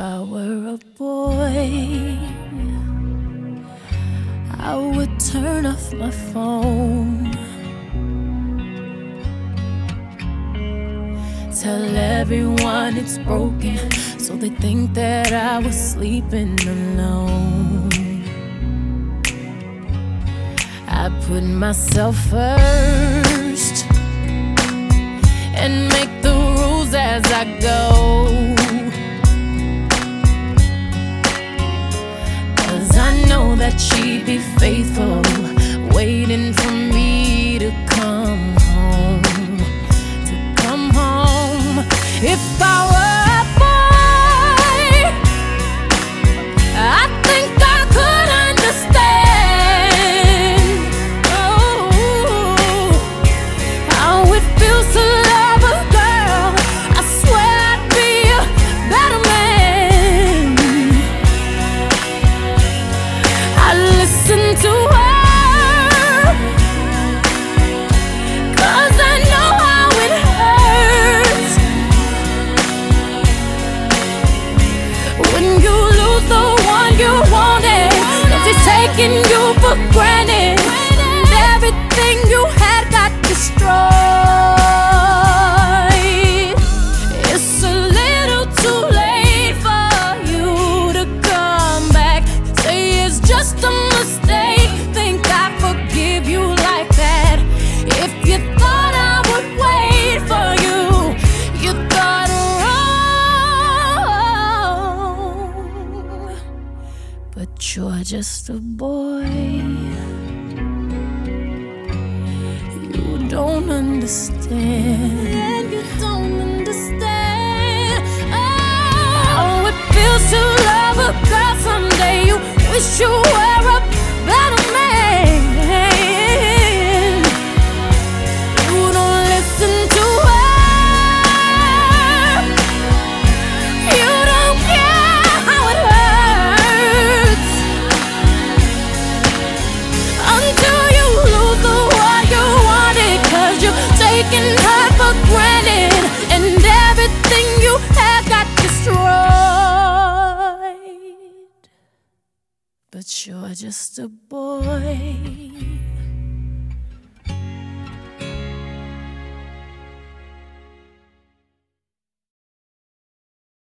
I were a boy, I would turn off my phone. Tell everyone it's broken, so they think that I was sleeping alone. I put myself first that she'd be faithful, waiting for me taking you for granted, everything you had got destroyed. You're just a boy. You don't understand. You don't understand. Oh, how it feels to love a girl someday. You wish you were You're just a boy.